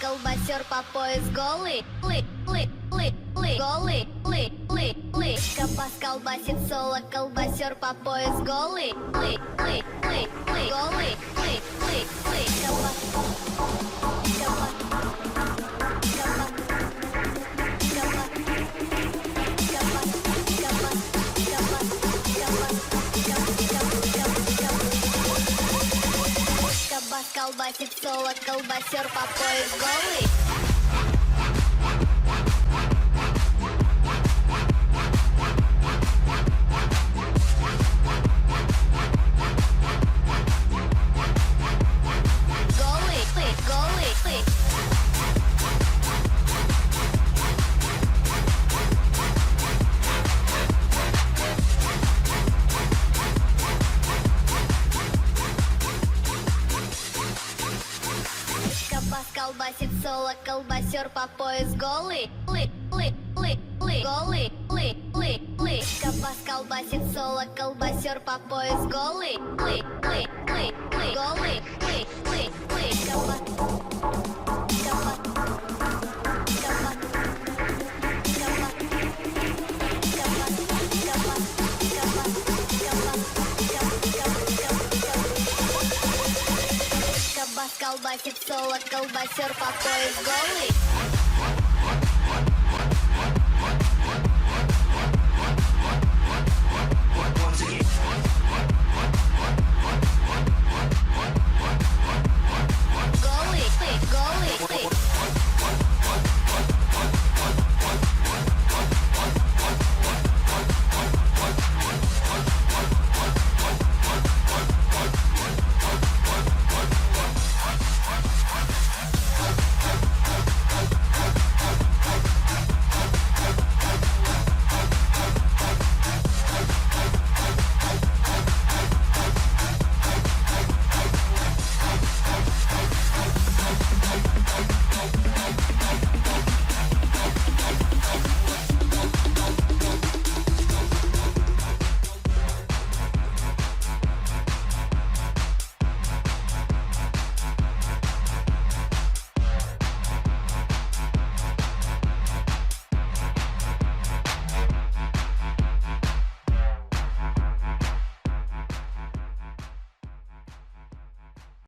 колбасер по пояс голый, лы, лы, лы, лы, голый, лы, лы, лы. Кабас колбасит соло, колбасер по пояс голый, лы, лы, лы, лы, голый, лы, лы, лы. Кабас, колбасит соло, колбасер по пояс голый. Колбасит соло, колбасер по пояс голый, лы, лы, лы, лы, голый, лы, лы, лы. Кабас колбасит соло, колбасер по пояс голый, лы, лы, лы, лы, голый, колбасит соло, колбасер по пояс голый.